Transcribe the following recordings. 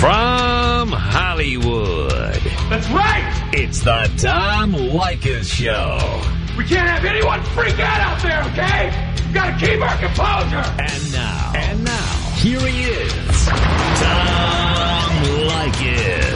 From Hollywood. That's right! It's the Tom Leykis Show. We can't have anyone freak out out there, okay? We've got to keep our composure! And now, and now, here he is, Tom Leykis.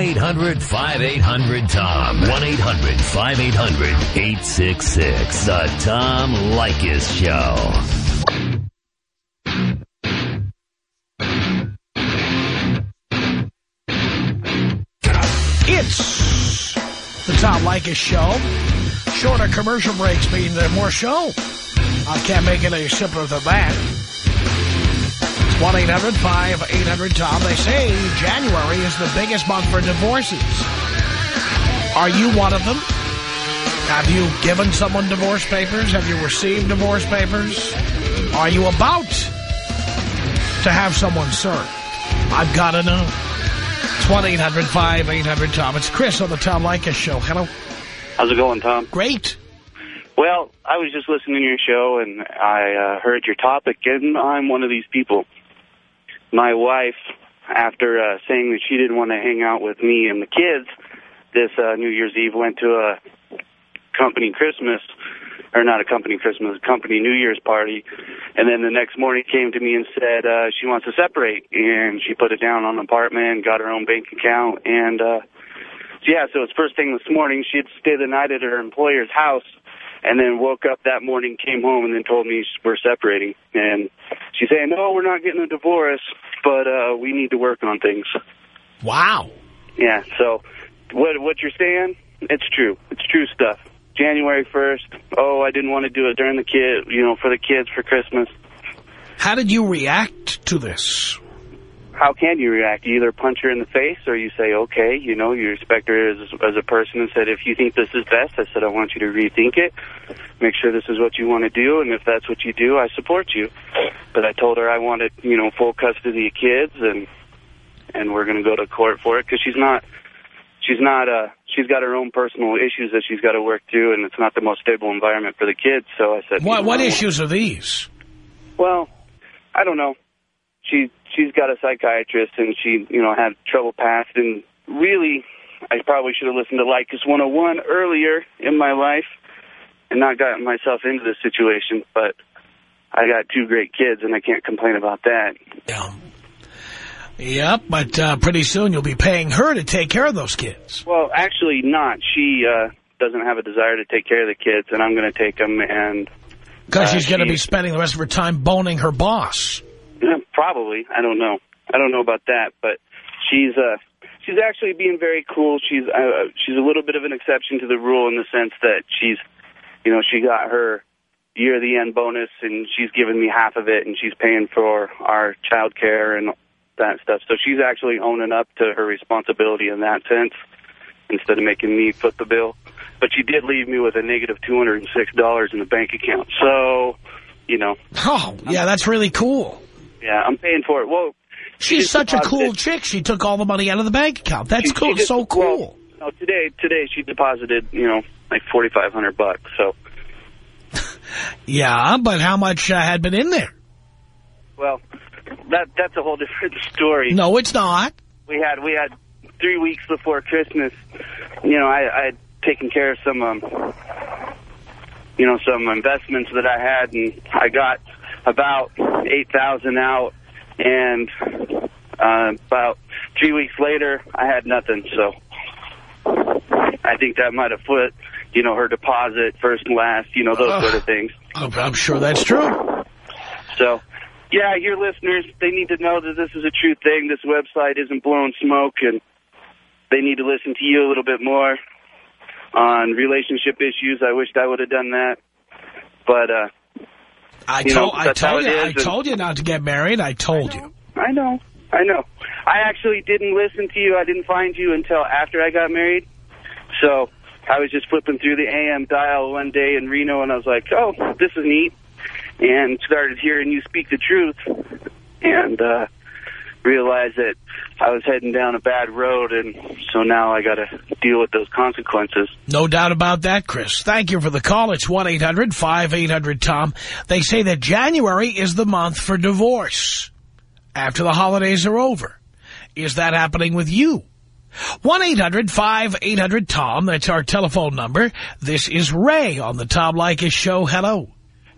1-800-5800-TOM. 1-800-5800-866. The Tom Leykis Show. It's the Tom Leykis Show. Shorter commercial breaks mean more show. I can't make it any simpler than that. 1-800-5800-TOM. They say January is the biggest month for divorces. Are you one of them? Have you given someone divorce papers? Have you received divorce papers? Are you about to have someone served? I've got to know. It's 1-800-5800-TOM. It's Chris on the Tom Leykis Show. Hello. How's it going, Tom? Great. Well, I was just listening to your show, and I uh, heard your topic, and I'm one of these people. My wife, after uh, saying that she didn't want to hang out with me and the kids, this uh, New Year's Eve went to a company Christmas, or not a company Christmas, a company New Year's party, and then the next morning came to me and said uh, she wants to separate, and she put it down on an apartment, got her own bank account, and uh, yeah, so it's first thing this morning. She had stayed the night at her employer's house, and then woke up that morning, came home, and then told me we're separating. And she's saying, no, we're not getting a divorce, but uh, we need to work on things. Wow. Yeah, so what what you're saying, it's true. It's true stuff. January 1st, oh, I didn't want to do it during the kid, you know, for the kids for Christmas. How did you react to this? How can you react? You either punch her in the face or you say, okay, you know, you respect her as, as a person and said, if you think this is best, I said, I want you to rethink it, make sure this is what you want to do, and if that's what you do, I support you. But I told her I wanted, you know, full custody of kids, and and we're going to go to court for it because she's not, she's not, uh, she's got her own personal issues that she's got to work through, and it's not the most stable environment for the kids. So I said, What, you know, what issues are these? well, I don't know. She she's got a psychiatrist, and she you know had trouble past, and really, I probably should have listened to Leykis 101 earlier in my life, and not gotten myself into this situation. But I got two great kids, and I can't complain about that. Yeah. Yep, but uh, pretty soon you'll be paying her to take care of those kids. Well, actually, not. She uh, doesn't have a desire to take care of the kids, and I'm going to take them and. Because Uh, she's going to be spending the rest of her time boning her boss. Probably. I don't know. I don't know about that, but she's uh she's actually being very cool. She's uh, she's a little bit of an exception to the rule in the sense that she's you know, she got her year of the end bonus and she's given me half of it and she's paying for our child care and that stuff. So she's actually owning up to her responsibility in that sense instead of making me foot the bill. But she did leave me with a negative $206 in the bank account. So, you know, Oh, yeah, that's really cool. Yeah, I'm paying for it. Well, she She's such a cool chick. She took all the money out of the bank account. That's she- cool. she just- so cool. Well, no, today, today she deposited, you know, like forty five hundred bucks. So, yeah, but how much uh, had been in there? well, that that's a whole different story. No, it's not. We had we had three weeks before Christmas. You know, I I had taken care of some, um, you know, some investments that I had, and I got about eight thousand out, and uh, about three weeks later, I had nothing. So, I think that might have put, you know, her deposit first and last, you know, those Ugh. sort of things. I'm, I'm sure that's true. So, yeah, your listeners, they need to know that this is a true thing. This website isn't blowing smoke, and they need to listen to you a little bit more on relationship issues. I wished I would have done that. But, uh, I You told know, I told you I told you not to get married. I told you. I know, I know. I actually didn't listen to you. I didn't find you until after I got married. So I was just flipping through the AM dial one day in Reno, and I was like, oh, this is neat. And started hearing you speak the truth. And uh, realized that I was heading down a bad road, and so now I got to deal with those consequences. No doubt about that, Chris. Thank you for the call. It's 1-800-5800-TOM. They say that January is the month for divorce after the holidays are over. Is that happening with you? 1-800-5800-TOM. That's our telephone number. This is Ray on the Tom Leykis Show. Hello.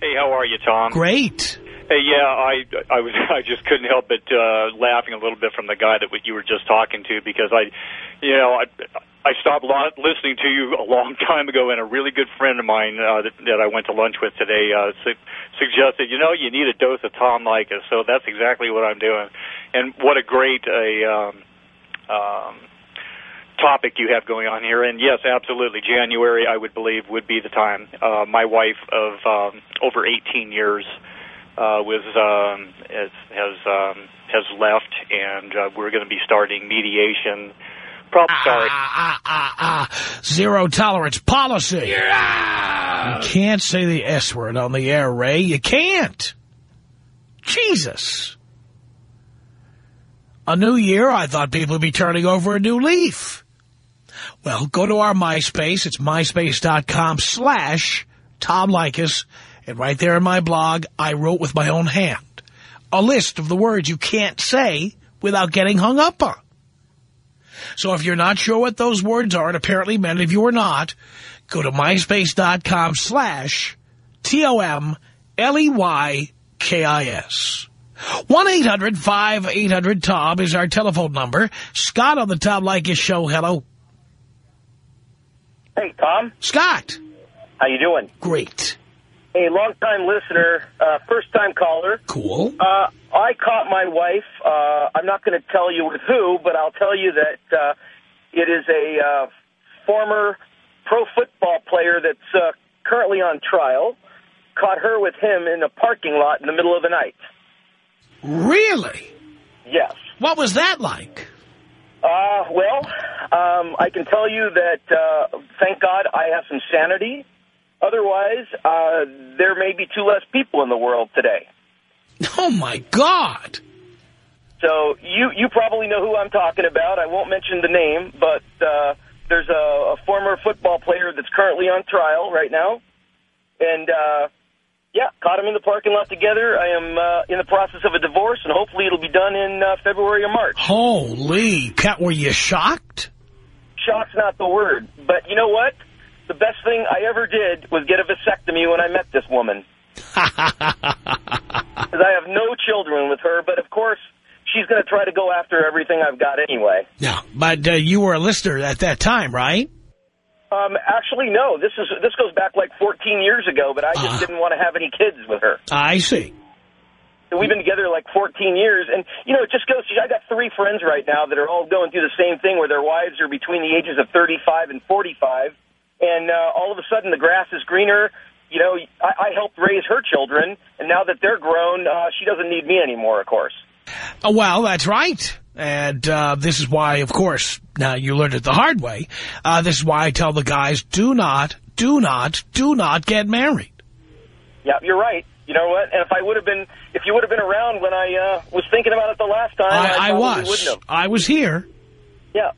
Hey, how are you, Tom? Great. Hey, yeah, I I was I just couldn't help but uh, laughing a little bit from the guy that you were just talking to because I, you know, I I stopped listening to you a long time ago, and a really good friend of mine uh, that, that I went to lunch with today uh, su- suggested, you know, you need a dose of Tom Leykis, so that's exactly what I'm doing, and what a great a. Um, um, topic you have going on here. And yes, absolutely, January I would believe would be the time. Uh, my wife of um, over 18 years uh, was um, has has, um, has left, and uh, we're going to be starting mediation. Probably sorry. Ah, ah, ah, ah. Zero tolerance policy. You can't say the S word on the air, Ray. You can't. Jesus. A new year, I thought people would be turning over a new leaf. Well, go to our MySpace. It's myspace.com slash Tom Leykis. And right there in my blog, I wrote with my own hand a list of the words you can't say without getting hung up on. So if you're not sure what those words are, and apparently many of you are not, go to myspace.com slash T-O-M-L-E-Y-K-I-S. 1-800-5800-TOM is our telephone number. Scott on the Tom Leykis show. Hello. Hey, Tom. Scott. How you doing? Great. Hey, long-time listener, uh, first-time caller. Cool. Uh, I caught my wife. Uh, I'm not going to tell you with who, but I'll tell you that uh, it is a uh, former pro football player that's uh, currently on trial. Caught her with him in a parking lot in the middle of the night. Really? Yes. What was that like? Uh, well, um, I can tell you that, uh, thank God I have some sanity. Otherwise, uh, there may be two less people in the world today. Oh, my God. So you you probably know who I'm talking about. I won't mention the name, but uh, there's a, a former football player that's currently on trial right now, and uh, yeah, caught him in the parking lot together. I am uh, in the process of a divorce, and hopefully it'll be done in uh, February or March. Holy cat, were you shocked? Shock's not the word, but you know what? The best thing I ever did was get a vasectomy when I met this woman. Because I have no children with her, but of course she's going to try to go after everything I've got anyway. Yeah, but uh, you were a listener at that time, right? Um, actually, no. This is this goes back like 14 years ago, but I just Ah. didn't want to have any kids with her. I see. And we've been together like 14 years, and you know, it just goes. I got three friends right now that are all going through the same thing, where their wives are between the ages of 35 and 45, and uh, all of a sudden the grass is greener. You know, I, I helped raise her children, and now that they're grown, uh, she doesn't need me anymore, of course. Uh, well, that's right. And uh, this is why, of course, now you learned it the hard way. Uh, this is why I tell the guys, do not, do not, do not get married. Yeah, you're right. You know what? And if I would have been, if you would have been around when I uh, was thinking about it the last time, I, I, I was. I was here. Yeah.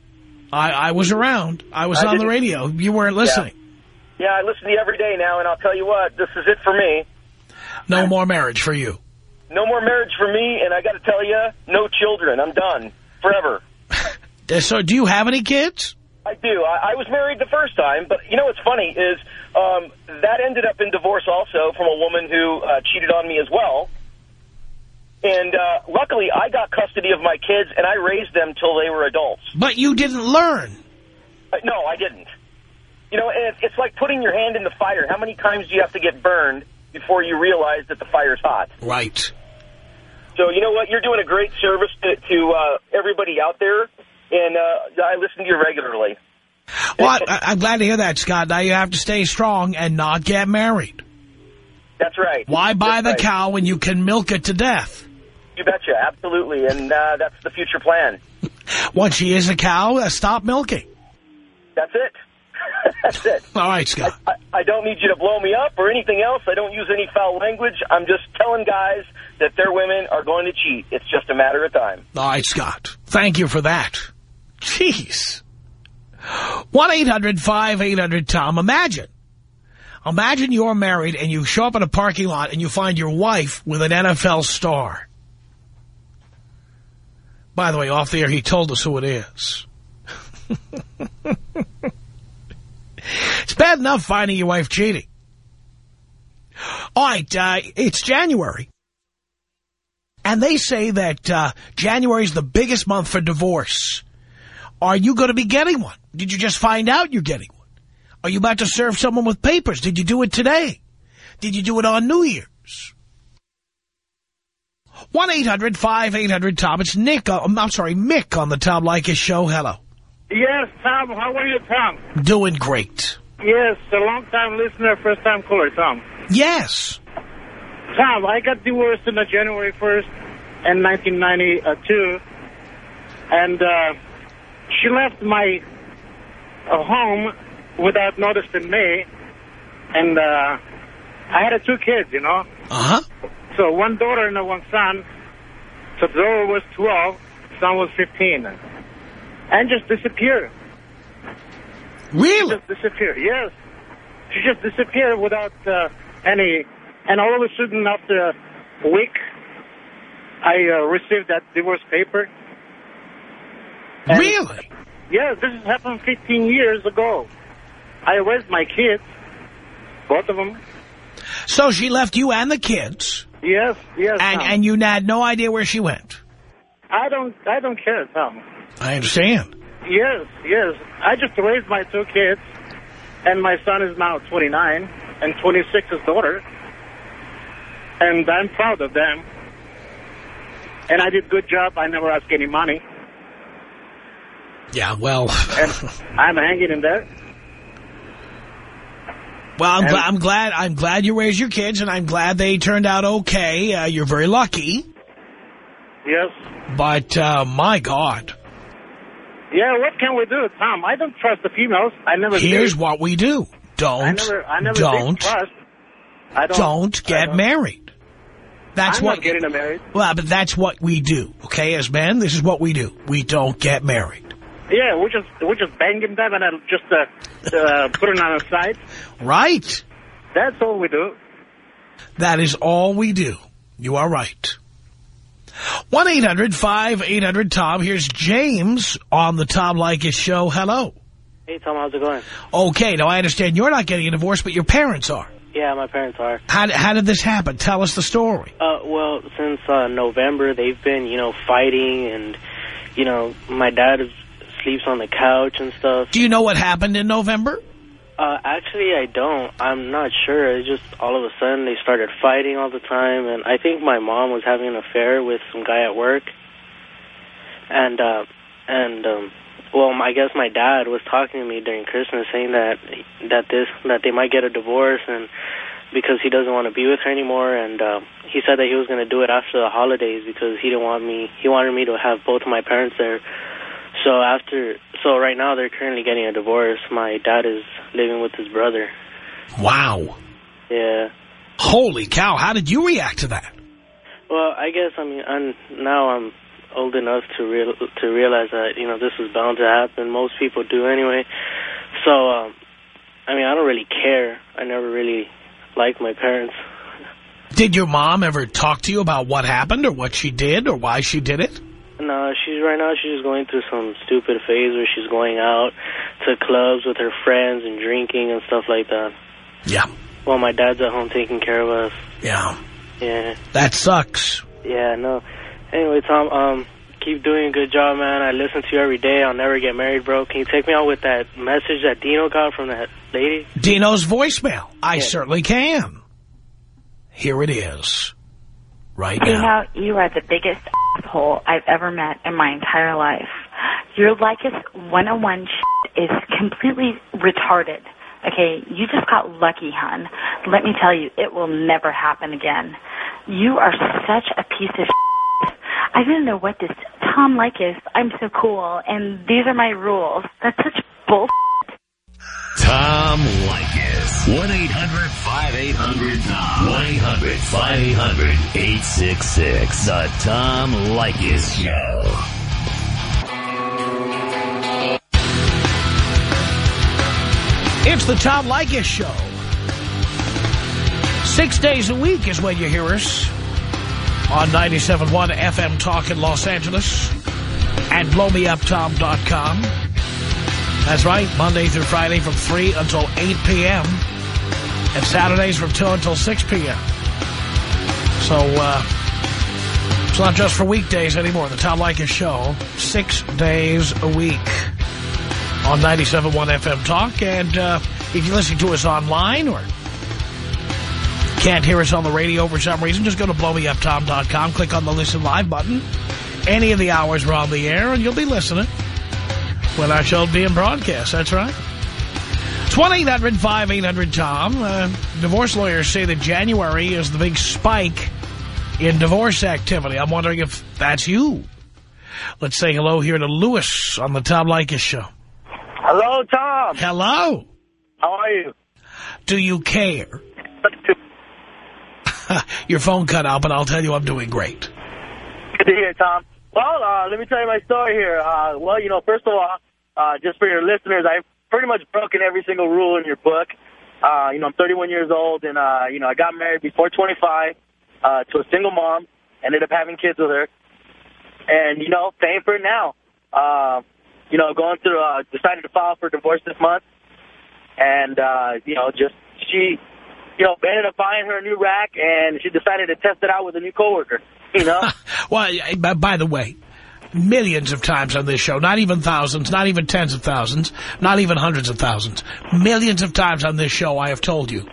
I, I was around. I was I on the radio. You weren't listening. Yeah, I listen to you every day now, and I'll tell you what, this is it for me. No more marriage for you. No more marriage for me, and I got to tell you, no children. I'm done. Forever. Uh, So do you have any kids? I do. I, I was married the first time, but you know what's funny is um, that ended up in divorce also from a woman who uh, cheated on me as well. And uh, luckily, I got custody of my kids, and I raised them till they were adults. But you didn't learn. Uh, no, I didn't. You know, and it's like putting your hand in the fire. How many times do you have to get burned before you realize that the fire's hot. Right. So you know what? You're doing a great service to, to uh, everybody out there, and uh, I listen to you regularly. Well, I, I'm glad to hear that, Scott. Now you have to stay strong and not get married. That's right. Why buy That's the right. cow when you can milk it to death? You betcha, absolutely, and uh, that's the future plan. Once she is a cow, uh, stop milking. That's it. that's it. All right, Scott. I, I don't need you to blow me up or anything else. I don't use any foul language. I'm just telling guys that their women are going to cheat. It's just a matter of time. All right, Scott. Thank you for that. Jeez. 1-800-5800-TOM. Imagine. Imagine you're married and you show up in a parking lot and you find your wife with an NFL star. By the way, off the air, he told us who it is. it's bad enough finding your wife cheating. All right, uh, it's January. And they say that uh, January is the biggest month for divorce. Are you going to be getting one? Did you just find out you're getting one? Are you about to serve someone with papers? Did you do it today? Did you do it on New Year's? 1-800-5800-TOM. It's Nick. Uh, I'm sorry, Mick on the Tom Leykis show. Hello. Yes, Tom. How are you, Tom? Doing great. Yes, a long-time listener, first-time caller, Tom. Yes. Tom, I got divorced on the January 1st in 1992, and uh, she left my uh, home without notice in May, and uh, I had two kids, you know. Uh-huh. So one daughter and one son. So the daughter was 12, son was 15. And just disappeared. Really? Just disappeared, yes. She just disappeared without uh, any... And all of a sudden, after a week, I uh, received that divorce paper. And- Really? Yes, this happened 15 years ago. I raised my kids, both of them. So she left you and the kids, Yes, yes. and, Tom. and you had no idea where she went. I don't, I don't care, Tom. I understand. Yes, yes. I just raised my two kids, and my son is now 29, and 26 is daughter. And I'm proud of them. And I did good job. I never asked any money. Yeah, well, And I'm hanging in there. Well, I'm, gla I'm glad. I'm glad you raised your kids, and I'm glad they turned out okay. Uh, you're very lucky, Yes. but uh, my God, Yeah, what can we do, Tom? I don't trust the females. I never here's did. what we do: don't, I never, I never don't, trust. I don't, don't get don't- married. That's I'm what. getting married. Well, but that's what we do. Okay, as men, this is what we do. We don't get married. Yeah, we just we just bang them down and then just uh, uh, put it on the side. Right. That's all we do. That is all we do. You are right. 1-800-5800-TOM. Here's James on the Tom Leykis show. Hello. Hey, Tom, how's it going? Okay, now I understand you're not getting a divorce, but your parents are. Yeah, my parents are. How, how did this happen? Tell us the story. Uh, well, since uh, November, they've been, you know, fighting, and, you know, my dad is, sleeps on the couch and stuff. Do you know what happened in November? Uh, actually, I don't. I'm not sure. It's just all of a sudden they started fighting all the time, and I think my mom was having an affair with some guy at work. And, uh, and, um, well, I guess my dad was talking to me during Christmas saying that, that this, that they might get a divorce and because he doesn't want to be with her anymore, and, uh, he said that he was going to do it after the holidays because he didn't want me, he wanted me to have both of my parents there. So after, so right now they're currently getting a divorce. My dad is living with his brother. Wow. Yeah. Holy cow, how did you react to that? Well, I guess I mean I'm now I'm old enough to real to realize that you know this was bound to happen. Most people do anyway. So um, I mean I don't really care. I never really liked my parents. Did your mom ever talk to you about what happened or what she did or why she did it? No, she's right now she's just going through some stupid phase where she's going out to clubs with her friends and drinking and stuff like that. Yeah. While my dad's at home taking care of us. Yeah. Yeah. That sucks. Yeah, no. Anyway, Tom, um, keep doing a good job, man. I listen to you every day. I'll never get married, bro. Can you take me out with that message that Dino got from that lady? Dino's voicemail. I Yeah. certainly can. Here it is. Right You now. you are the biggest asshole I've ever met in my entire life. Your Leykis 101 shit is completely retarded. Okay, you just got lucky, hon. Let me tell you, it will never happen again. You are such a piece of shit. I didn't know what this Tom Leykis. I'm so cool, and these are my rules. That's such bull. Tom Leykis. 1-800-5800-TOM. 1-800-5800-866. The Tom Leykis Show. It's the Tom Leykis Show. Six days a week is when you hear us on 97.1 FM Talk in Los Angeles and blowmeuptom.com. That's right, Monday through Friday from 3 until 8 p.m. and Saturdays from 2 until 6 p.m. So, uh, it's not just for weekdays anymore. The Tom Leykis Show, six days a week on 97.1 FM Talk. And uh, if you're listening to us online or can't hear us on the radio for some reason, just go to blowmeuptom.com, click on the Listen Live button. Any of the hours we're on the air, and you'll be listening when our show's being broadcast. That's right. It's 1-800-5800-TOM. Uh, divorce lawyers say that January is the big spike in divorce activity. I'm wondering if that's you. Let's say hello here to Lewis on the Tom Leykis Show. Hello, Tom. Hello. How are you? Do you care? Your phone cut out, but I'll tell you I'm doing great. Good to hear, Tom. Well, uh, let me tell you my story here. Uh, well, you know, first of all, uh, just for your listeners, I've pretty much broken every single rule in your book. Uh, you know, I'm 31 years old, and, uh, you know, I got married before 25 uh, to a single mom, ended up having kids with her, and, you know, paying for it now. Uh, you know, going through, uh, decided to file for divorce this month, and, uh, you know, just, she, you know, ended up buying her a new rack, and she decided to test it out with a new coworker, you know? Well, by- by the way, millions of times on this show, not even thousands, not even tens of thousands, not even hundreds of thousands, millions of times on this show I have told you,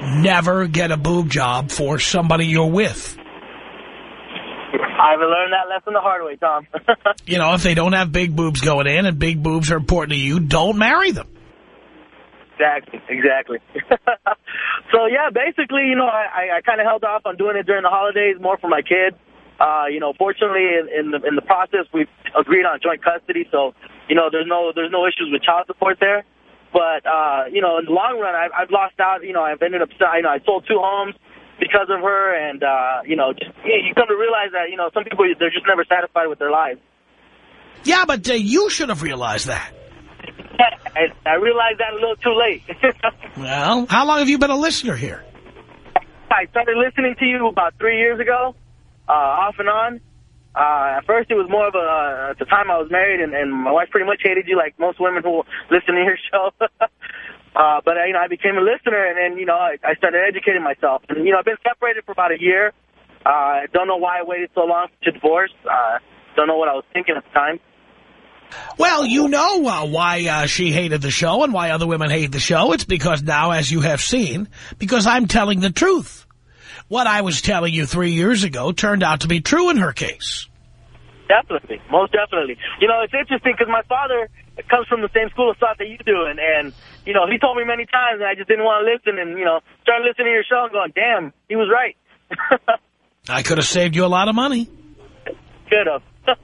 never get a boob job for somebody you're with. I've learned that lesson the hard way, Tom. You know, if they don't have big boobs going in and big boobs are important to you, don't marry them. exactly, exactly. so, yeah, basically, you know, I, I, kind of held off on doing it during the holidays, more for my kid. Uh, you know, fortunately, in, in the in the process, we've agreed on joint custody, so you know, there's no there's no issues with child support there. But uh, you know, in the long run, I've, I've lost out. You know, I've ended up, you know, I sold two homes because of her, and uh, you know, just yeah, you come to realize that you know, some people they're just never satisfied with their lives. Yeah, but uh, you should have realized that. I, I realized that a little too late. Well, how long have you been a listener here? I started listening to you about three years ago, uh, off and on. Uh, at first, it was more of a, at the time I was married, and, and my wife pretty much hated you like most women who listen to your show. uh, but, uh, you know, I became a listener, and then, you know, I, I started educating myself. And, you know, I've been separated for about a year. Uh, I don't know why I waited so long to divorce. Uh, don't know what I was thinking at the time. Well, you know uh, why uh, she hated the show and why other women hate the show. It's because now, as you have seen, because I'm telling the truth. What I was telling you three years ago turned out to be true in her case. Definitely, most definitely. You know, it's interesting because my father comes from the same school of thought that you do, and and you know, he told me many times, and I just didn't want to listen, and you know, started listening to your show and going, damn, he was right. I could have saved you a lot of money. Could have.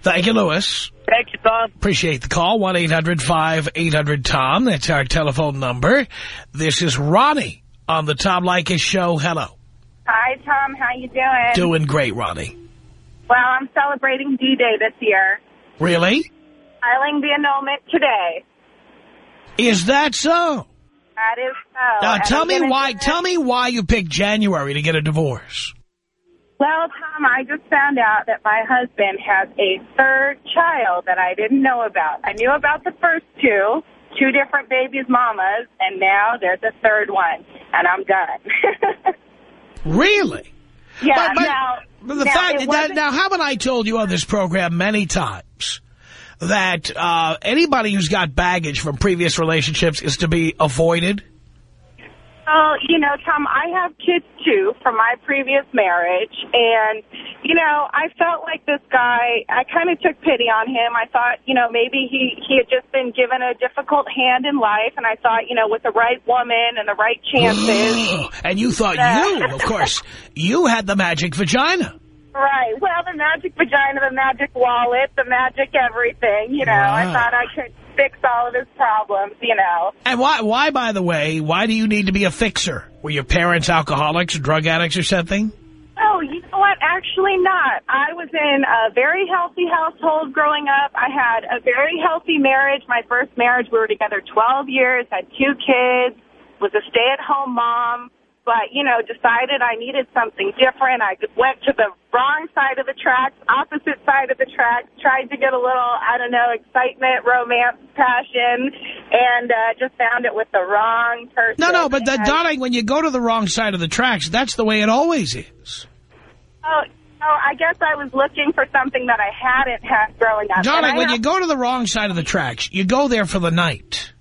Thank you, Lewis. Thank you, Tom. Appreciate the call. 1-800-5800-TOM. That's our telephone number. This is Ronnie on the Tom Leykis Show. Hello. Hi, Tom. How you doing? Doing great, Ronnie. Well, I'm celebrating D-Day this year. Really? Filing the annulment today. Is that so? That is so. Now, And tell I'm me why. Tell me why you picked January to get a divorce. Well, Tom, I just found out that my husband has a third child that I didn't know about. I knew about the first two, two different babies' mamas, and now there's a third one, and I'm done. Really? yeah, But- but- now, the now, fact that now, haven't I told you on this program many times that uh, anybody who's got baggage from previous relationships is to be avoided? Well, you know, Tom, I have kids too from my previous marriage, and you know, I felt like this guy. I kind of took pity on him. I thought, you know, maybe he he had just been given a difficult hand in life, and I thought, you know, with the right woman and the right chances. and you thought you, of course, you had the magic vagina. Right. Well, the magic vagina, the magic wallet, the magic everything. You know, I thought I could fix all of his problems. You know. And why, why, by the way, why do you need to be a fixer? Were your parents alcoholics or drug addicts or something? Oh, you know what? Actually not. I was in a very healthy household growing up. I had a very healthy marriage. My first marriage, we were together 12 years, had two kids, was a stay-at-home mom, but, you know, decided I needed something different. I went to the wrong side of the tracks, opposite side of the tracks, tried to get a little, I don't know, excitement, romance, passion, and uh, just found it with the wrong person. No, no, but the, darling, when you go to the wrong side of the tracks, that's the way it always is. Oh, oh, I guess I was looking for something that I hadn't had growing up. Darling, when you go to the wrong side of the tracks, you go there for the night.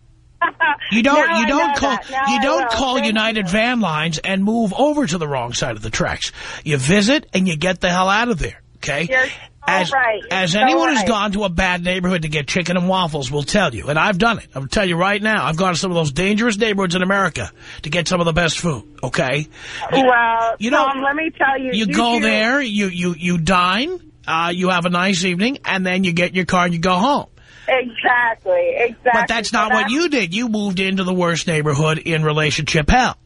You don't. You don't call. You don't call Thank United Van Lines and move over to the wrong side of the tracks. You visit and you get the hell out of there. Okay. You're as right. You're as so anyone who's right. gone to a bad neighborhood to get chicken and waffles will tell you, and I've done it. I'll tell you right now. I've gone to some of those dangerous neighborhoods in America to get some of the best food. Okay. Well, You know, Tom, let me tell you. You go do- there, you you you dine, uh, you have a nice evening, and then you get in your car and you go home. Exactly, exactly. But that's So not what that's- you did. You moved into the worst neighborhood in relationship hell.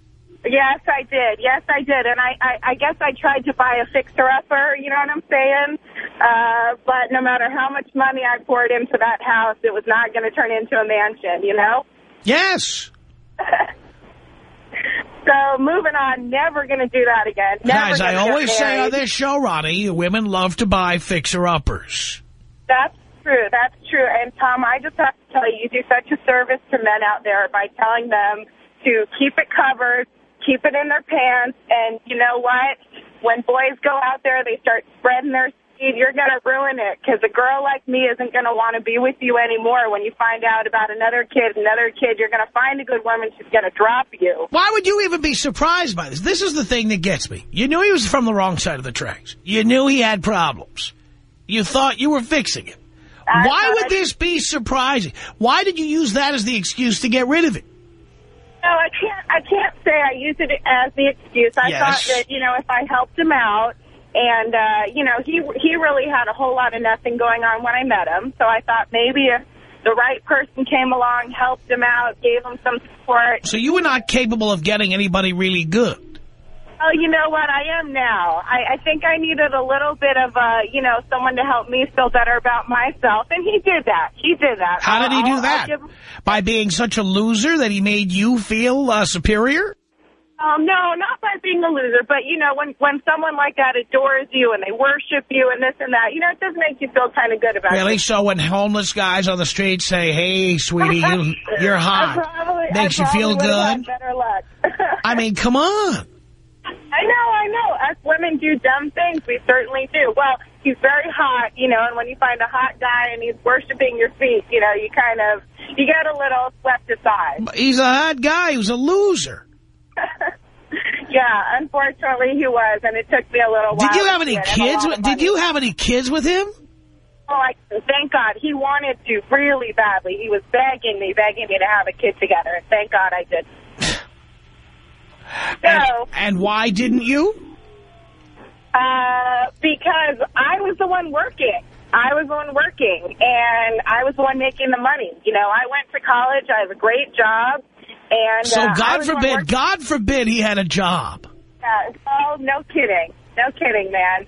Yes, I did. Yes, I did. And I, I, I guess I tried to buy a fixer-upper, you know what I'm saying? Uh, but no matter how much money I poured into that house, it was not going to turn into a mansion, you know? Yes. So moving on, never going to do that again. Never Guys, I always say on this show, Ronnie, women love to buy fixer-uppers. That's true. That's true. And Tom, I just have to tell you, you do such a service to men out there by telling them to keep it covered, keep it in their pants, and you know what? When boys go out there, they start spreading their seed. You're going to ruin it because a girl like me isn't going to want to be with you anymore. When you find out about another kid, another kid, you're going to find a good woman. She's going to drop you. Why would you even be surprised by this? This is the thing that gets me. You knew he was from the wrong side of the tracks. You knew he had problems. You thought you were fixing him. I Why would this be surprising? Why did you use that as the excuse to get rid of it? No, I can't. I can't say I used it as the excuse. I Yes. thought that you know if I helped him out, and uh, you know he he really had a whole lot of nothing going on when I met him. So I thought maybe if the right person came along, helped him out, gave him some support. So you were not capable of getting anybody really good. Oh, you know what? I am now. I, I think I needed a little bit of uh, you know someone to help me feel better about myself, and he did that. He did that. How did he I'll- do I'll that? give By being such a loser that he made you feel uh, superior? Um, no, not by being a loser, but you know, when when someone like that adores you and they worship you and this and that, you know, it does make you feel kind of good about Really? it. So when homeless guys on the street say, hey, sweetie, you, you're hot, probably, makes you feel probably would've had good? Better luck. I mean, come on. I know, I know. Us women do dumb things. We certainly do. Well, he's very hot, you know, and when you find a hot guy and he's worshiping your feet, you know, you kind of you get a little swept aside. He's a hot guy. He was a loser. yeah, unfortunately he was, and it took me a little while. Did you have any get him a kids? of Did you have any kids with him? Oh, I, thank God. He wanted to really badly. He was begging me, begging me to have a kid together, and thank God I did. And, So, and why didn't you? uh, because I was the one working. I was the one working, and I was the one making the money. You know, I went to college. I have a great job. And, So uh, God was the one forbid. God forbid he had a job. Uh, oh, no kidding. No kidding, man.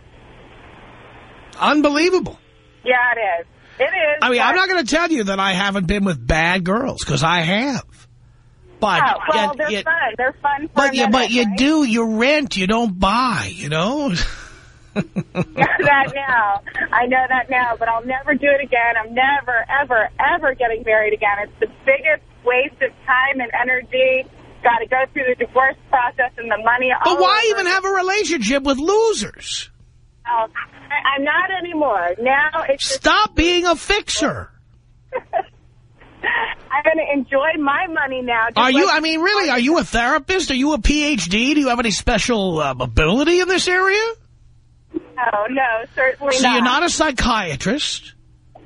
Unbelievable. Yeah, it is. It is. I mean, I'm not going to tell you that I haven't been with bad girls, because I have. But, Oh, well, yet- they're yet- fun. They're fun for but, you, but minute, you right? do, you rent, you don't buy, you know? that now. I know that now, but I'll never do it again. I'm never, ever, ever getting married again. It's the biggest waste of time and energy. Got to go through the divorce process and the money. But why over. even have a relationship with losers? Oh, I, I'm not anymore. Now it's Stop being a fixer. I'm going to enjoy my money now. Are you, I mean, really, are you a therapist? Are you a PhD? Do you have any special um, ability in this area? No, no, certainly So not. you're not a psychiatrist.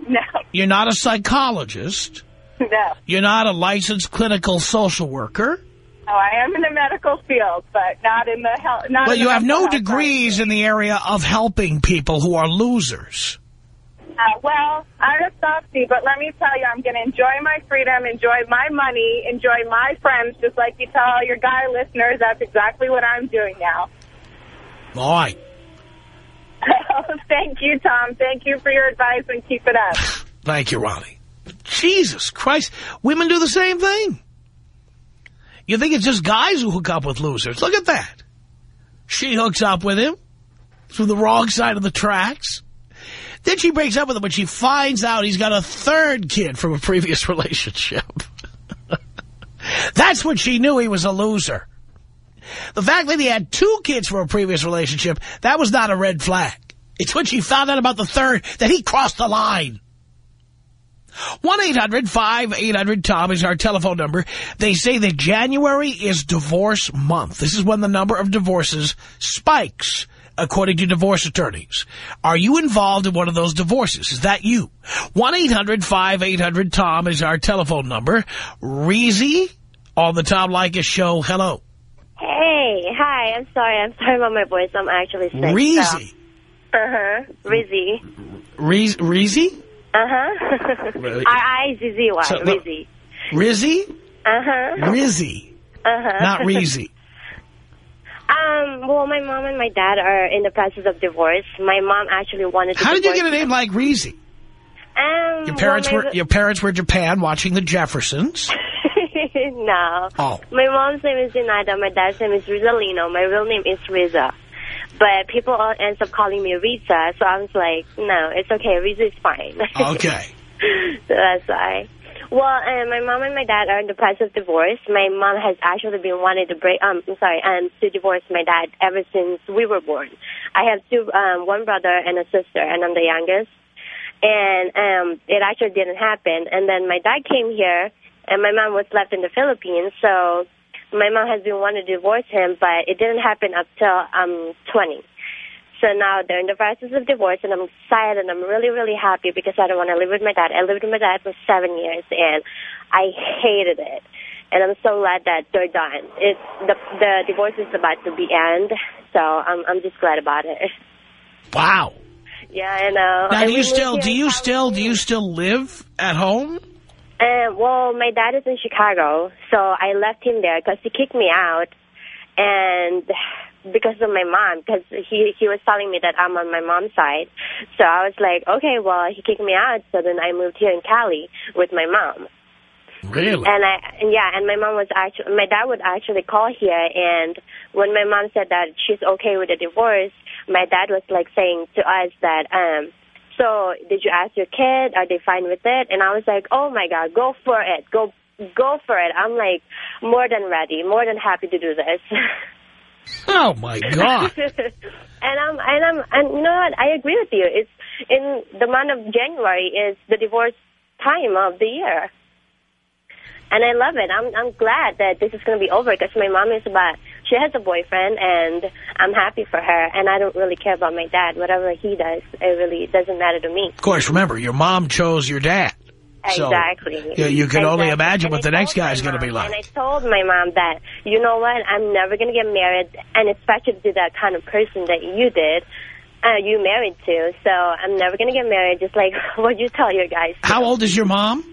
No, You're not a psychologist. no. You're not a licensed clinical social worker. No, I am in the medical field, but not in the health. Not Well, you have no degrees in the area of helping people who are losers. Uh, well, I'm a softie, but let me tell you, I'm going to enjoy my freedom, enjoy my money, enjoy my friends, just like you tell all your guy listeners. That's exactly what I'm doing now. All right. Thank you, Tom. Thank you for your advice, and keep it up. Thank you, Ronnie. Jesus Christ. Women do the same thing. You think it's just guys who hook up with losers. Look at that. She hooks up with him through the wrong side of the tracks. Then she breaks up with him when she finds out he's got a third kid from a previous relationship. That's when she knew he was a loser. The fact that he had two kids from a previous relationship, that was not a red flag. It's when she found out about the third that he crossed the line. 1-800-5800-TOM is our telephone number. They say that January is divorce month. This is when the number of divorces spikes, according to divorce attorneys. Are you involved in one of those divorces? Is that you? 1-800-5800-TOM is our telephone number. Reezy on the Tom Leykis show. Hello. Hey, hi. I'm sorry. I'm sorry about my voice. I'm actually sick. Reezy. Uh huh. Rizzy. Reez- Reezy? Uh huh. Really? R I Z Z Y. So, look- Rizzy. Rizzy? Uh huh. Rizzy. Uh huh. Not Reezy. Um. Well, my mom and my dad are in the process of divorce. My mom actually wanted to. How did you get a name like Reezy? Um. Your parents well, were your parents were in Japan watching the Jeffersons. no. Oh. My mom's name is Zenada. My dad's name is Rizalino. My real name is Riza. But people all ends up calling me Riza, so I was like, no, it's okay. Riza is fine. Okay. so that's why. Well, um, my mom and my dad are in the process of divorce. My mom has actually been wanting to break, um, I'm sorry, um, to divorce my dad ever since we were born. I have two, um, one brother and a sister, and I'm the youngest. And um, it actually didn't happen. And then my dad came here, and my mom was left in the Philippines. So my mom has been wanting to divorce him, but it didn't happen up till I'm 20. So now they're in the process of divorce, and I'm excited, and I'm really, really happy because I don't want to live with my dad. I lived with my dad for seven years, and I hated it. And I'm so glad that they're done. It's the the divorce is about to be end, so I'm I'm just glad about it. Wow. Yeah, I know. Now, do you still do you still do you still live at home? Uh, well, my dad is in Chicago, so I left him there because he kicked me out, and because of my mom, because he he was telling me that I'm on my mom's side. So I was like, okay, well, he kicked me out, so then I moved here in Cali with my mom. Really? And I and yeah, and my mom was actually my dad would actually call here, and when my mom said that she's okay with the divorce, my dad was like saying to us that um. So did you ask your kid? Are they fine with it? And I was like, oh my god, go for it, go go for it. I'm like more than ready, more than happy to do this. Oh my God! and I'm and I'm and you know what? I agree with you. It's in the month of January is the divorce time of the year. And I love it. I'm I'm glad that this is going to be over because my mom is about she has a boyfriend and I'm happy for her and I don't really care about my dad. Whatever he does, it really doesn't matter to me. Of course, remember your mom chose your dad. Exactly. yeah, you can only Exactly. imagine And what I the next my guy's going to be like. And I told my mom that, you know what, I'm never going to get married, and especially to that kind of person that you did, uh, you married to. So I'm never going to get married, just like what you tell your guys. How old is your mom?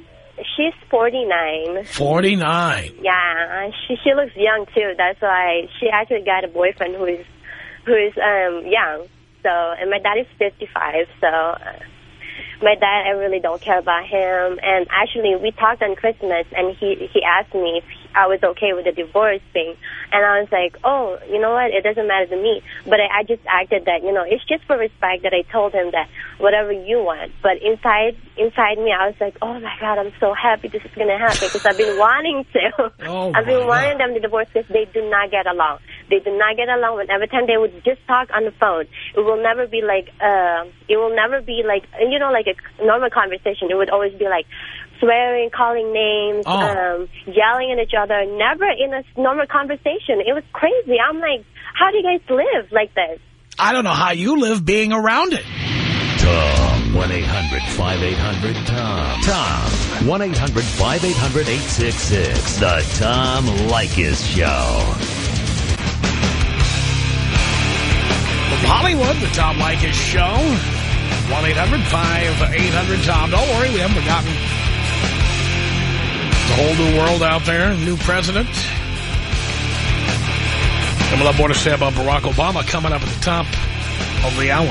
She's 49. 49. Yeah, she she looks young too. That's why she actually got a boyfriend who is who is um young. So and my dad is 55. So uh, my dad, I really don't care about him. And actually, we talked on Christmas, and he he asked me if I was okay with the divorce thing, and I was like, oh, you know what? It doesn't matter to me. But I, I just acted that you know it's just for respect that I told him that whatever you want. But inside inside me, I was like, oh my god, I'm so happy this is gonna happen because I've been wanting to. Oh, I've been wanting them to divorce because they do not get along. They do not get along. When every time they would just talk on the phone, it will never be like uh, it will never be like you know like a normal conversation. It would always be like, swearing, calling names, Oh. um, yelling at each other. Never in a normal conversation. It was crazy. I'm like, how do you guys live like this? I don't know how you live being around it. Tom. 1-800-5800-TOM. Tom. 1-800-5800-866. The Tom Leykis Show. From Hollywood, the Tom Leykis Show. 1-800-5800-TOM. Don't worry, we haven't forgotten. It's a whole new world out there. New president. Coming up, more to say about Barack Obama coming up at the top of the hour.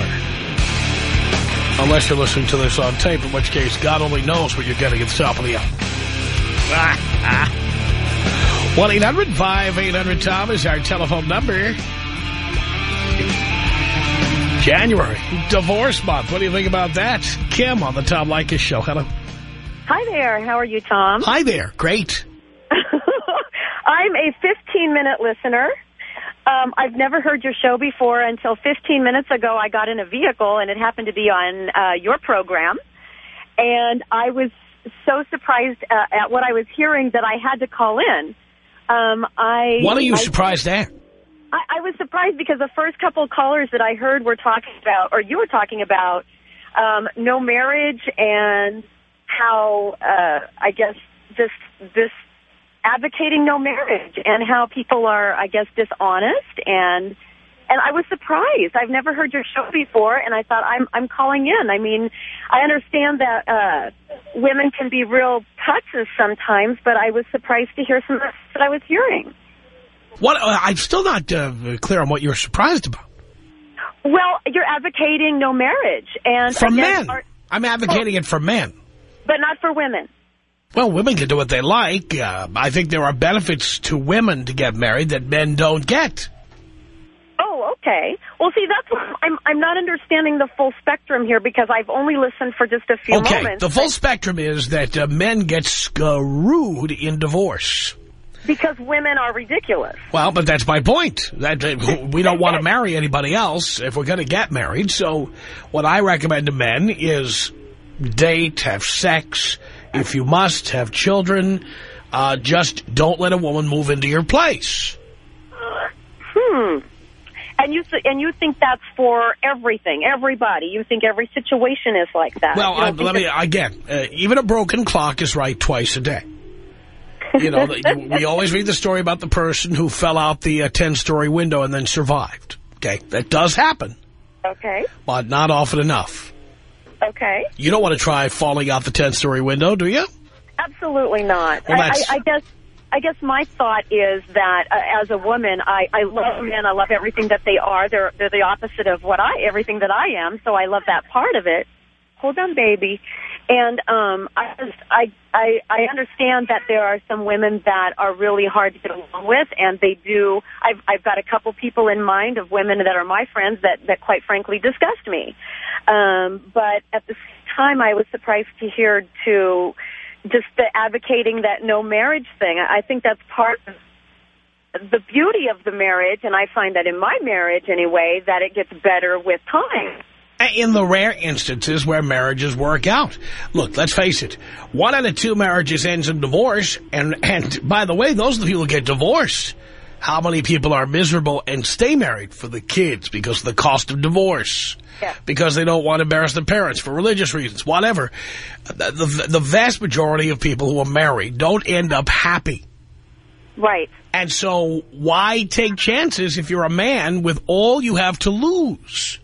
Unless you're listening to this on tape, in which case God only knows what you're getting at the top of the hour. Ah, ah. 1-800-5800-TOM is our telephone number. January, divorce month. What do you think about that? Kim on the Tom Leykis show. Hello. Hi there. How are you, Tom? Hi there. Great. I'm a 15-minute listener. Um, I've never heard your show before until 15 minutes ago. I got in a vehicle, and it happened to be on uh, your program. And I was so surprised uh, at what I was hearing that I had to call in. Um, I What are you I- surprised at? I, I was surprised because the first couple of callers that I heard were talking about, or you were talking about, um, no marriage and how uh, I guess this this advocating no marriage and how people are, I guess, dishonest and. And I was surprised. I've never heard your show before, and I thought I'm I'm calling in. I mean, I understand that uh, women can be real putzes sometimes, but I was surprised to hear some of that I was hearing. What? Uh, I'm still not uh, clear on what you're surprised about. Well, you're advocating no marriage, and From men. are- I'm advocating it for men. But not for women. Well, women can do what they like. Uh, I think there are benefits to women to get married that men don't get. Oh, okay. Well, see, that's what I'm. I'm not understanding the full spectrum here because I've only listened for just a few okay, moments. the full spectrum is that uh, men get screwed in divorce. because women are ridiculous. Well, but that's my point. That uh, we don't want to marry anybody else if we're going to get married. So what I recommend to men is date, have sex. If you must, have children. Uh, just don't let a woman move into your place. Hmm. And you th and you think that's for everything, everybody. You think every situation is like that. Well, I, let me, again, uh, even a broken clock is right twice a day. You know, we always read the story about the person who fell out the uh, 10-story window and then survived. Okay, that does happen, Okay. but not often enough. Okay. You don't want to try falling out the 10-story window, do you? Absolutely not. Well, I, I, I guess. I guess my thought is that uh, as a woman, I, I love men. I love everything that they are. They're they're the opposite of what I everything that I am. So I love that part of it. Hold on, baby. And um, I just I I I understand that there are some women that are really hard to get along with, and they do. I've I've got a couple people in mind of women that are my friends that that quite frankly disgust me. Um, but at the same time, I was surprised to hear to just the advocating that no marriage thing. I I think that's part of the beauty of the marriage, and I find that in my marriage anyway, that it gets better with time. In the rare instances where marriages work out. Look, let's face it. One out of two marriages ends in divorce. And, and by the way, those are the people who get divorced. How many people are miserable and stay married for the kids because of the cost of divorce? Yeah. Because they don't want to embarrass their parents for religious reasons, whatever. The, the, the vast majority of people who are married don't end up happy. Right. And so why take chances if you're a man with all you have to lose?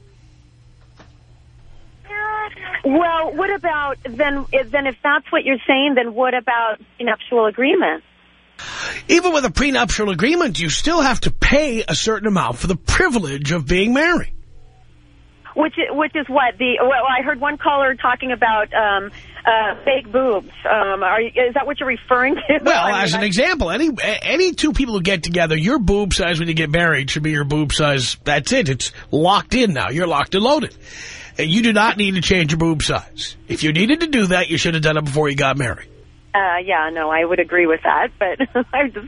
Well, what about then? If, then, if that's what you're saying, then what about nuptial agreement? Even with a prenuptial agreement, you still have to pay a certain amount for the privilege of being married. Which is, which is what the well, I heard one caller talking about um, uh, fake boobs. Um, are you, is that what you're referring to? Well, I mean, as an I- example, any any two people who get together, your boob size when you get married should be your boob size. That's it. It's locked in now. You're locked and loaded. And you do not need to change your boob size. If you needed to do that, you should have done it before you got married. Uh, yeah, no, I would agree with that, but I'm just,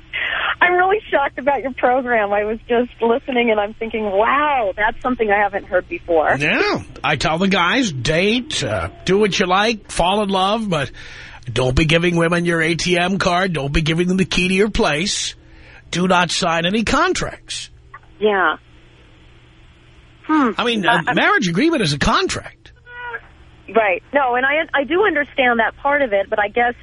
I'm really shocked about your program. I was just listening and I'm thinking, wow, that's something I haven't heard before. Yeah. I tell the guys, date, uh, do what you like, fall in love, but Don't be giving women your ATM card. Don't be giving them the key to your place. Do not sign any contracts. Yeah. Hmm. I mean, a marriage agreement is a contract. Right. No, and I I do understand that part of it, but I guess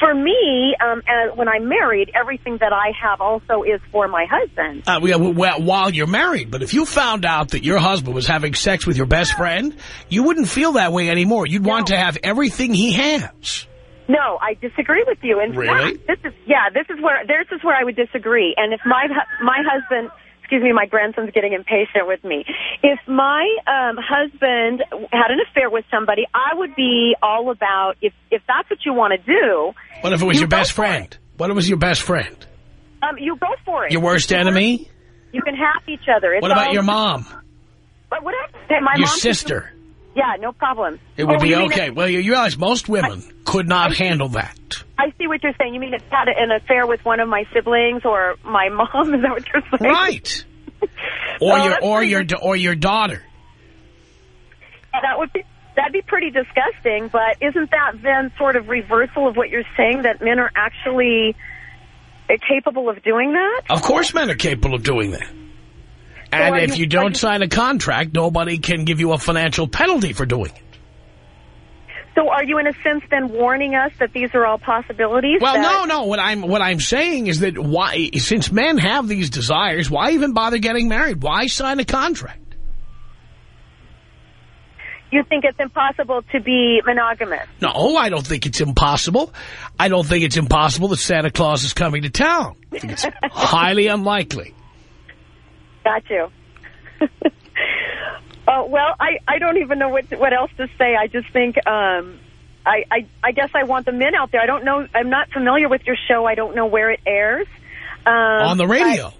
for me, um, as, when I'm married, everything that I have also is for my husband. Uh, we- well, while you're married. But if you found out that your husband was having sex with your best friend, you wouldn't feel that way anymore. You'd want to have everything he has. No, I disagree with you. And Really? fact, this is yeah, this is where this is where I would disagree. And if my my husband, excuse me, my grandson's getting impatient with me. If my um, husband had an affair with somebody, I would be all about if if that's what you want to do. What if it was you your best friend? What if it was your best friend? Um, you go for it. Your worst enemy? You can have each other. It's What about all- your mom? But whatever. Hey, my Your mom sister? Yeah, no problem. It would Oh, be okay. Well, you realize most women could not handle that. I see what you're saying. You mean if I had an affair with one of my siblings or my mom? Is that what you're saying? Right. Or Oh, your or your or your daughter. That would be that'd be pretty disgusting. But isn't that then sort of reversal of what you're saying that men are actually capable of doing that? Of course men are capable of doing that. And if you- don't sign a contract, nobody can give you a financial penalty for doing it. So are you in a sense then warning us that these are all possibilities? Well, no, no. What I'm what I'm saying is that why, since men have these desires, why even bother getting married? Why sign a contract? You think it's impossible to be monogamous? No, I don't think it's impossible. I don't think it's impossible that Santa Claus is coming to town. It's highly unlikely. Got you. uh, well, I, I don't even know what what else to say. I just think um, I, I I guess I want the men out there. I don't know. I'm not familiar with your show. I don't know where it airs. Um, On the radio. I-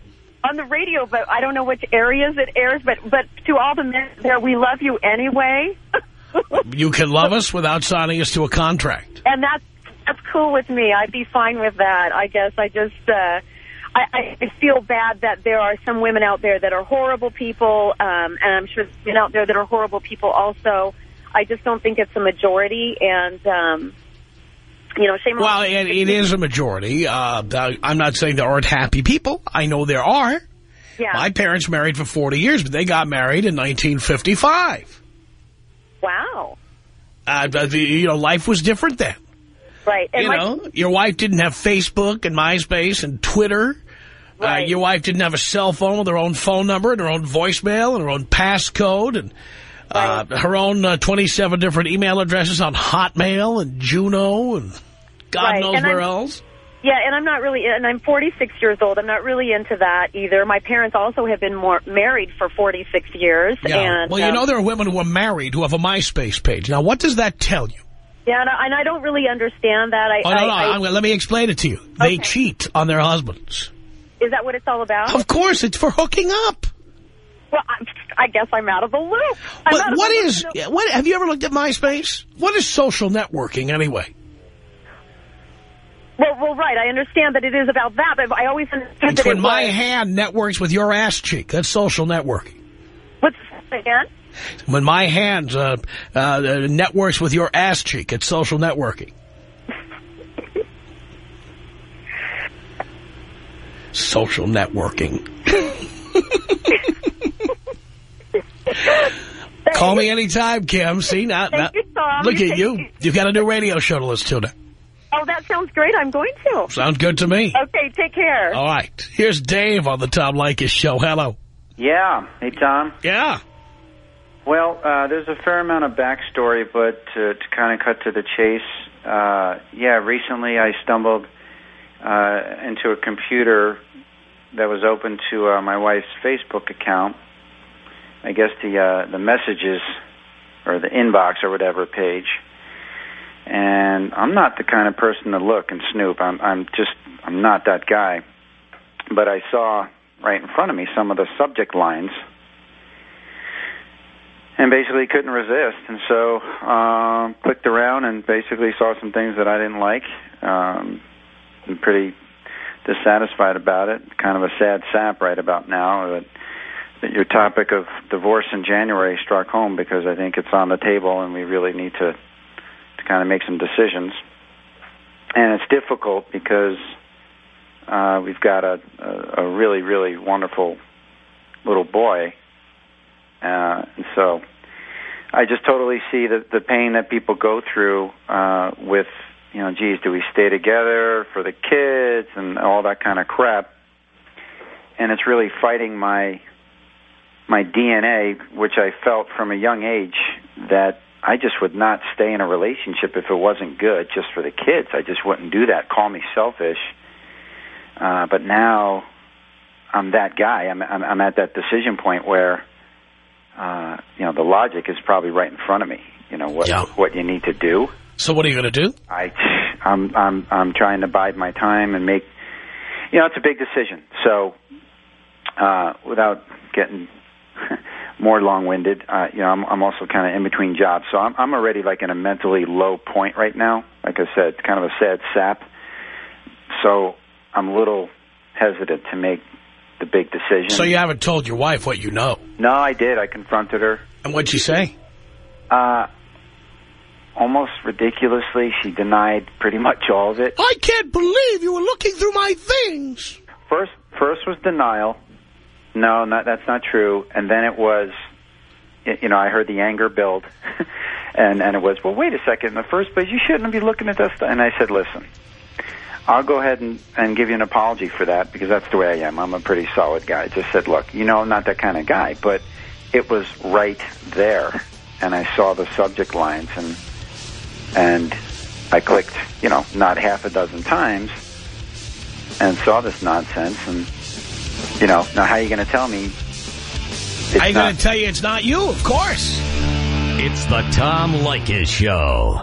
on the radio, but I don't know which areas it airs. But but to all the men there, we love you anyway, You can love us without signing us to a contract. and that's that's cool with me. I'd be fine with that. I guess I just. Uh, I, I feel bad that there are some women out there that are horrible people, um, and I'm sure there's men out there that are horrible people also. I just don't think it's a majority, and um, you know, shame. on- Well, it, it is a majority. Uh, I'm not saying there aren't happy people. I know there are. yeah. My parents married for 40 years, but they got married in 1955. wow. Uh, the, you know, life was different then. Right. And you my- know, your wife didn't have Facebook and MySpace and Twitter. Uh, your wife didn't have a cell phone with her own phone number and her own voicemail and her own passcode and uh, her own uh, 27 different email addresses on Hotmail and Juno and God Right, knows and where I'm- else. Yeah, and I'm not really, and I'm 46 years old. I'm not really into that either. My parents also have been more married for 46 years. Yeah. And, well, you um, know there are women who are married who have a MySpace page. Now, what does that tell you? Yeah, and I, and I don't really understand that. I, Oh, no, no, I, I, I'm gonna- let me explain it to you. They cheat on their husbands. is that what it's all about? Of course, it's for hooking up. Well, I, I guess I'm out of the loop. I'm What, out the loop. is, what, have you ever looked at MySpace? What is social networking anyway? Well, well, right. I understand that it is about that, but I always understood It's when it my hand networks with your ass cheek. That's social networking. What's again? When my hand uh, uh, networks with your ass cheek, it's social networking. social networking. Call me anytime, Kim. See, now, now you, look at you. You've got a new radio show to listen to. Oh, that sounds great. I'm going to. Sounds good to me. Okay, take care. All right. Here's Dave on the Tom Leykis show. Hello. Yeah. Hey, Tom. Yeah. Well, uh, there's a fair amount of backstory, but to, to kind of cut to the chase, uh, yeah, recently I stumbled uh, into a computer that was open to uh, my wife's Facebook account. I guess the uh, the messages or the inbox or whatever page. And I'm not the kind of person to look and snoop. I'm I'm just I'm not that guy. But I saw right in front of me some of the subject lines and basically couldn't resist. And so um, clicked around and basically saw some things that I didn't like. Um, I'm pretty dissatisfied about it. Kind of a sad sap right about now that, that your topic of divorce in January struck home because I think it's on the table and we really need to to kind of make some decisions. and it's difficult because uh, we've got a, a, a really, really wonderful little boy, uh, and so I just totally see the the pain that people go through uh, with, you know, geez, do we stay together for the kids and all that kind of crap, and it's really fighting my my DNA, which I felt from a young age that I just would not stay in a relationship if it wasn't good just for the kids. I just wouldn't do that. Call me selfish. Uh, but now I'm that guy. I'm, I'm, I'm at that decision point where, uh, you know, the logic is probably right in front of me. You know what Yeah. what you need to do. So what are you going to do? I, I'm I'm I'm trying to bide my time and make. You know, it's a big decision. So, uh, without getting more long-winded, uh, you know, I'm I'm also kind of in between jobs, so I'm I'm already like in a mentally low point right now. Like I said, kind of a sad sap. So I'm a little hesitant to make the big decision. So you haven't told your wife what you know. No, I did. I confronted her. And what'd she say? Uh, almost ridiculously, she denied pretty much all of it. I can't believe you were looking through my things. First, first was denial. No, not, that's not true. And then it was, you know, I heard the anger build, and and it was, well, wait a second. In the first place, you shouldn't be looking at this. And I said, listen, I'll go ahead and and give you an apology for that because that's the way I am. I'm a pretty solid guy. I just said, look, you know, I'm not that kind of guy, but it was right there, and I saw the subject lines, and and I clicked, you know, not half a dozen times, and saw this nonsense, and you know, now how are you going to tell me? It's I'm going to tell you it's not you, of course. It's the Tom Leykis Show.